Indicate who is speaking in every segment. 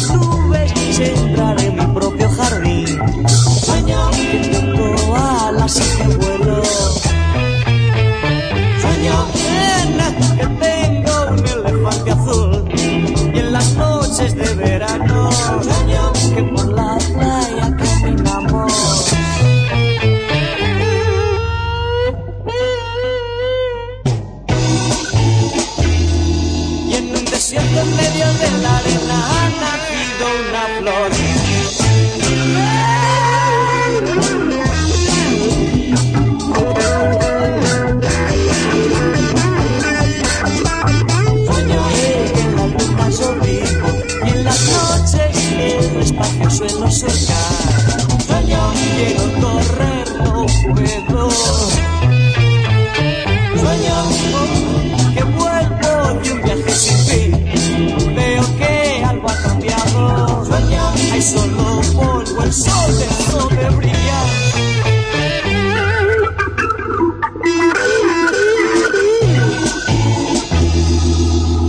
Speaker 1: las nubes sembraré mi propio jardín. Sueño que tengo alas y que vuelo. Sueño que tengo un elefante azul y en las noches de verano. Sueño que por la playa caminamos. Y en un desierto en medio de la arena flor. En y en las noches el espacio suelo surcar. Sueño quiero correr, no puedo. Solo polvo, el sol dejó de brillar.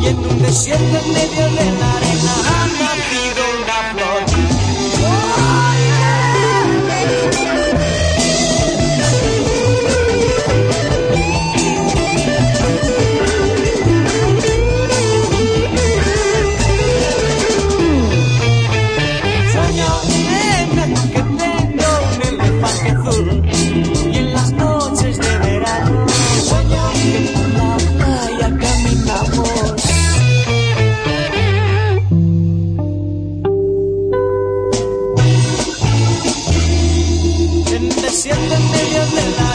Speaker 1: Y en un desierto en medio de la En desierto en medio de la